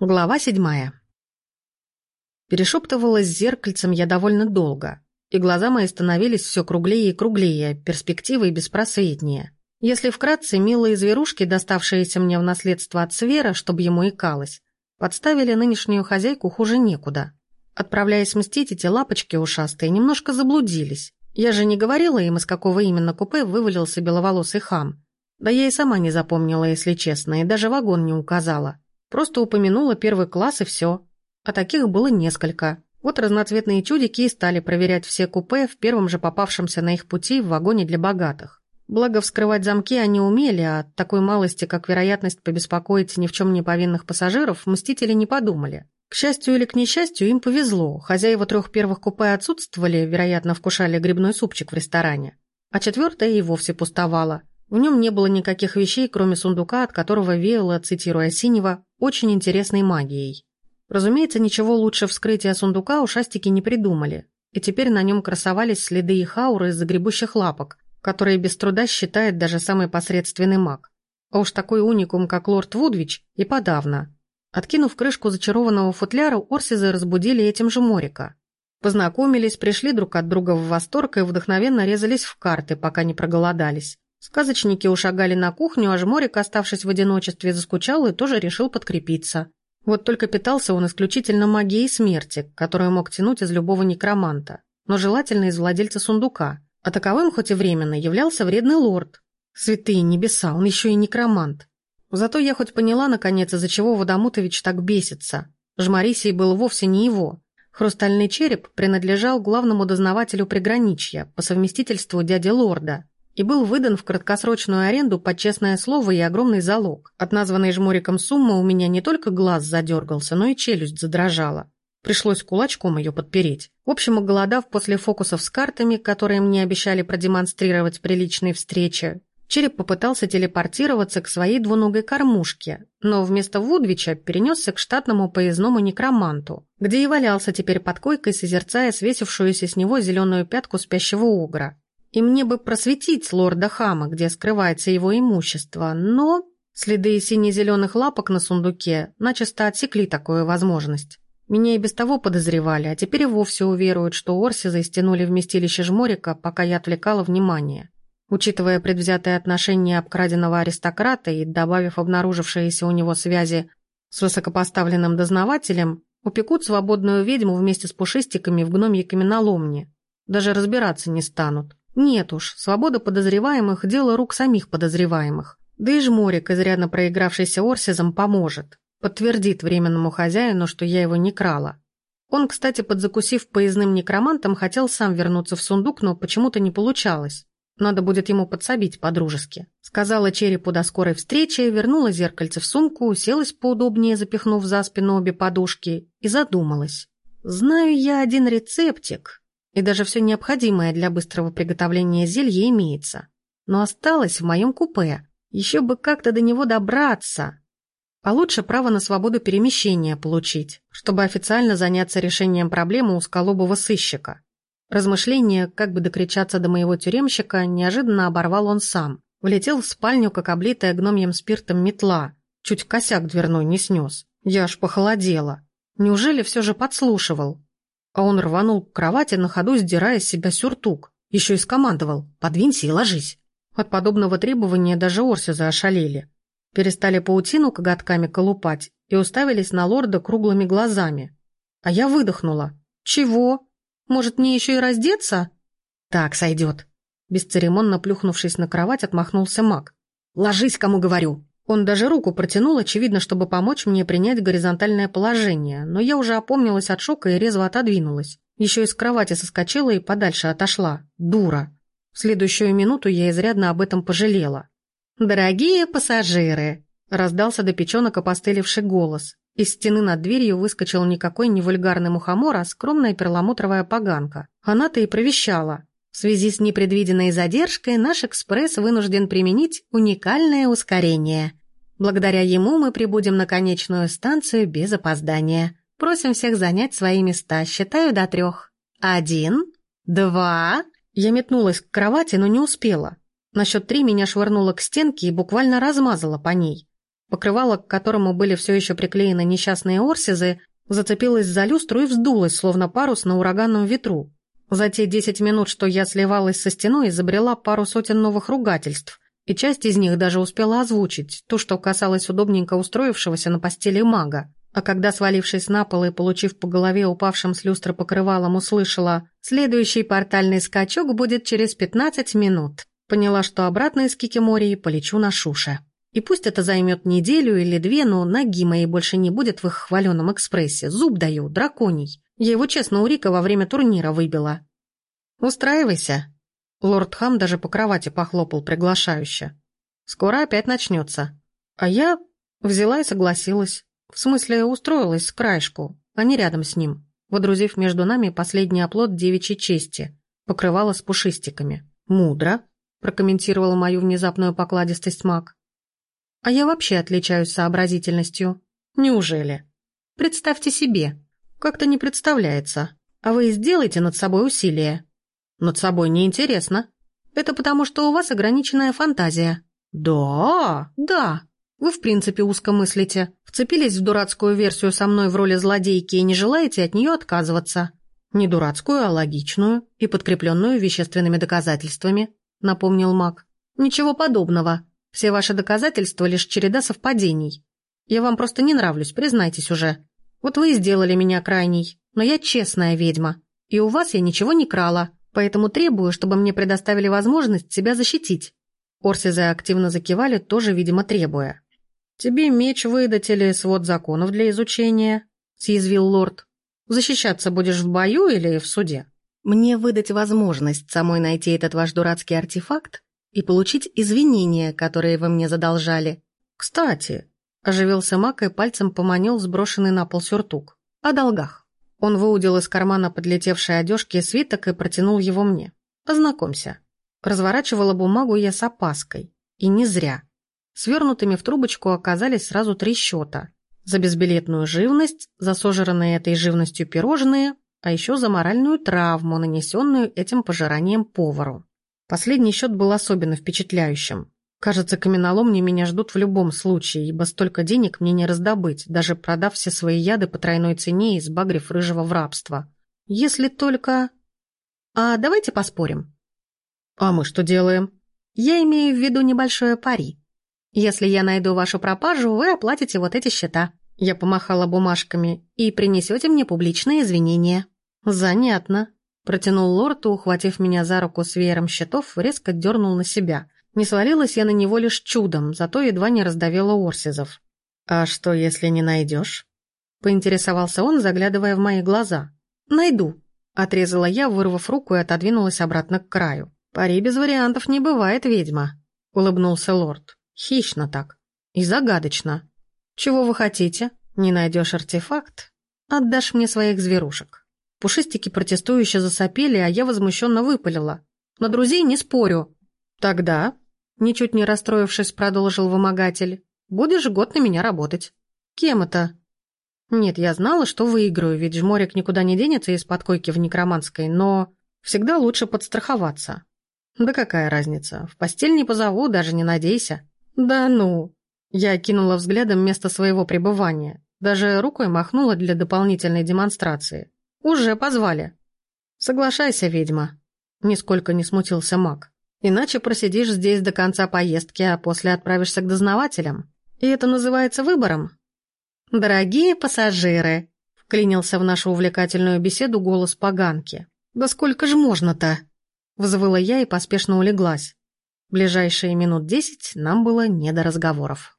Глава седьмая. Перешептывалась с зеркальцем я довольно долго, и глаза мои становились все круглее и круглее, перспективы беспросветнее. Если вкратце, милые зверушки, доставшиеся мне в наследство от Свера, чтобы ему икалось, подставили нынешнюю хозяйку хуже некуда. Отправляясь мстить, эти лапочки ушастые немножко заблудились. Я же не говорила им, из какого именно купе вывалился беловолосый хам. Да я и сама не запомнила, если честно, и даже вагон не указала. Просто упомянула первый класс и все. А таких было несколько. Вот разноцветные чудики и стали проверять все купе в первом же попавшемся на их пути в вагоне для богатых. Благо, вскрывать замки они умели, а от такой малости, как вероятность побеспокоить ни в чем не повинных пассажиров, мстители не подумали. К счастью или к несчастью, им повезло. Хозяева трех первых купе отсутствовали, вероятно, вкушали грибной супчик в ресторане. А четвертое и вовсе пустовало. В нем не было никаких вещей, кроме сундука, от которого веяло, цитируя Синего, очень интересной магией. Разумеется, ничего лучше вскрытия сундука ушастики не придумали, и теперь на нем красовались следы их ауры из загребущих лапок, которые без труда считает даже самый посредственный маг. А уж такой уникум, как лорд Вудвич, и подавно. Откинув крышку зачарованного футляра, Орсизы разбудили этим же Морика. Познакомились, пришли друг от друга в восторг и вдохновенно резались в карты, пока не проголодались. Сказочники ушагали на кухню, а Жморик, оставшись в одиночестве, заскучал и тоже решил подкрепиться. Вот только питался он исключительно магией смерти, которую мог тянуть из любого некроманта, но желательно из владельца сундука. А таковым, хоть и временно, являлся вредный лорд. Святые небеса, он еще и некромант. Зато я хоть поняла, наконец, из-за чего Водомутович так бесится. Жмарисий был вовсе не его. Хрустальный череп принадлежал главному дознавателю приграничья, по совместительству дяди лорда, и был выдан в краткосрочную аренду под честное слово и огромный залог. От названной жмуриком суммы у меня не только глаз задергался, но и челюсть задрожала. Пришлось кулачком ее подпереть. В общем, оголодав после фокусов с картами, которые мне обещали продемонстрировать при личной встрече, череп попытался телепортироваться к своей двуногой кормушке, но вместо Вудвича перенесся к штатному поездному некроманту, где и валялся теперь под койкой, созерцая свесившуюся с него зеленую пятку спящего огра. И мне бы просветить лорда Хама, где скрывается его имущество, но... Следы сине-зеленых лапок на сундуке начисто отсекли такую возможность. Меня и без того подозревали, а теперь и вовсе уверуют, что Орсизы стянули вместилище жморика, пока я отвлекала внимание. Учитывая предвзятое отношение обкраденного аристократа и добавив обнаружившиеся у него связи с высокопоставленным дознавателем, упекут свободную ведьму вместе с пушистиками в гномье каменоломне. Даже разбираться не станут. Нет уж, свобода подозреваемых – дело рук самих подозреваемых. Да и жморик, изрядно проигравшийся Орсизом, поможет. Подтвердит временному хозяину, что я его не крала. Он, кстати, подзакусив поездным некромантом, хотел сам вернуться в сундук, но почему-то не получалось. Надо будет ему подсобить по-дружески. Сказала черепу до скорой встречи, вернула зеркальце в сумку, уселась поудобнее, запихнув за спину обе подушки, и задумалась. Знаю я один рецептик, и даже все необходимое для быстрого приготовления зелья имеется. Но осталось в моем купе. Еще бы как-то до него добраться. А лучше право на свободу перемещения получить, чтобы официально заняться решением проблемы у сколобого сыщика. Размышление, как бы докричаться до моего тюремщика, неожиданно оборвал он сам. Влетел в спальню, как облитая гномьем спиртом метла. Чуть косяк дверной не снес. Я аж похолодела. Неужели все же подслушивал? А он рванул к кровати, на ходу сдирая с себя сюртук. Еще и скомандовал «подвинься и ложись». От подобного требования даже Орси заошалели. Перестали паутину коготками колупать и уставились на лорда круглыми глазами. А я выдохнула. «Чего? Может, мне еще и раздеться?» «Так, сойдет». Бесцеремонно плюхнувшись на кровать, отмахнулся маг. «Ложись, кому говорю!» Он даже руку протянул, очевидно, чтобы помочь мне принять горизонтальное положение, но я уже опомнилась от шока и резво отодвинулась. Еще из кровати соскочила и подальше отошла. Дура. В следующую минуту я изрядно об этом пожалела. «Дорогие пассажиры!» – раздался до печенок опостылевший голос. Из стены над дверью выскочил никакой не вульгарный мухомор, а скромная перламутровая поганка. Она-то и провещала. В связи с непредвиденной задержкой наш экспресс вынужден применить уникальное ускорение. Благодаря ему мы прибудем на конечную станцию без опоздания. Просим всех занять свои места. Считаю до трех. Один, два... Я метнулась к кровати, но не успела. На счет три меня швырнуло к стенке и буквально размазала по ней. Покрывало, к которому были все еще приклеены несчастные орсизы, зацепилось за люстру и вздулось, словно парус на ураганном ветру. За те десять минут, что я сливалась со стеной, изобрела пару сотен новых ругательств, и часть из них даже успела озвучить, то, что касалось удобненько устроившегося на постели мага. А когда, свалившись на пол и получив по голове упавшим с люстры покрывалом, услышала «Следующий портальный скачок будет через пятнадцать минут», поняла, что обратно из Кикимории полечу на Шуше. И пусть это займет неделю или две, но ноги моей больше не будет в их хваленом экспрессе. Зуб даю, драконий. Я его честно у Рика во время турнира выбила. «Устраивайся». Лорд Хам даже по кровати похлопал приглашающе. «Скоро опять начнется». А я взяла и согласилась. В смысле, устроилась с краешку, а не рядом с ним, водрузив между нами последний оплот девичьей чести, покрывала с пушистиками. «Мудро», — прокомментировала мою внезапную покладистость маг. А я вообще отличаюсь сообразительностью. Неужели? Представьте себе. Как-то не представляется. А вы сделайте над собой усилие. Над собой неинтересно. Это потому, что у вас ограниченная фантазия. Да, да. Вы в принципе узко мыслите. Вцепились в дурацкую версию со мной в роли злодейки и не желаете от нее отказываться. Не дурацкую, а логичную и подкрепленную вещественными доказательствами, напомнил маг. Ничего подобного. Все ваши доказательства — лишь череда совпадений. Я вам просто не нравлюсь, признайтесь уже. Вот вы сделали меня крайней, но я честная ведьма, и у вас я ничего не крала, поэтому требую, чтобы мне предоставили возможность себя защитить». Орсизы активно закивали, тоже, видимо, требуя. «Тебе меч выдать или свод законов для изучения?» — съязвил лорд. «Защищаться будешь в бою или в суде?» «Мне выдать возможность самой найти этот ваш дурацкий артефакт и получить извинения, которые вы мне задолжали. Кстати, оживился Мак и пальцем поманил сброшенный на пол сюртук. О долгах. Он выудил из кармана подлетевшей одежки свиток и протянул его мне. Познакомься. Разворачивала бумагу я с опаской. И не зря. Свернутыми в трубочку оказались сразу три счета. За безбилетную живность, за сожранные этой живностью пирожные, а еще за моральную травму, нанесенную этим пожиранием повару. Последний счет был особенно впечатляющим. Кажется, каменоломни меня ждут в любом случае, ибо столько денег мне не раздобыть, даже продав все свои яды по тройной цене и сбагрив рыжего в рабство. Если только... А давайте поспорим. А мы что делаем? Я имею в виду небольшое пари. Если я найду вашу пропажу, вы оплатите вот эти счета. Я помахала бумажками и принесете мне публичные извинения. Занятно. Протянул лорд ухватив меня за руку с веером щитов, резко дернул на себя. Не свалилась я на него лишь чудом, зато едва не раздавила орсизов. «А что, если не найдешь?» Поинтересовался он, заглядывая в мои глаза. «Найду», — отрезала я, вырвав руку и отодвинулась обратно к краю. «Пари без вариантов не бывает, ведьма», — улыбнулся лорд. «Хищно так. И загадочно. Чего вы хотите? Не найдешь артефакт? Отдашь мне своих зверушек». Пушистики протестующе засопели, а я возмущенно выпалила. «На друзей не спорю». «Тогда», — ничуть не расстроившись, продолжил вымогатель, «будешь год на меня работать». «Кем это?» «Нет, я знала, что выиграю, ведь жморик никуда не денется из-под койки в некроманской, но всегда лучше подстраховаться». «Да какая разница? В постель не позову, даже не надейся». «Да ну!» Я кинула взглядом место своего пребывания, даже рукой махнула для дополнительной демонстрации. «Уже позвали». «Соглашайся, ведьма», — нисколько не смутился маг. «Иначе просидишь здесь до конца поездки, а после отправишься к дознавателям. И это называется выбором». «Дорогие пассажиры», — вклинился в нашу увлекательную беседу голос поганки. «Да сколько ж можно-то?» — взвыла я и поспешно улеглась. Ближайшие минут десять нам было не до разговоров.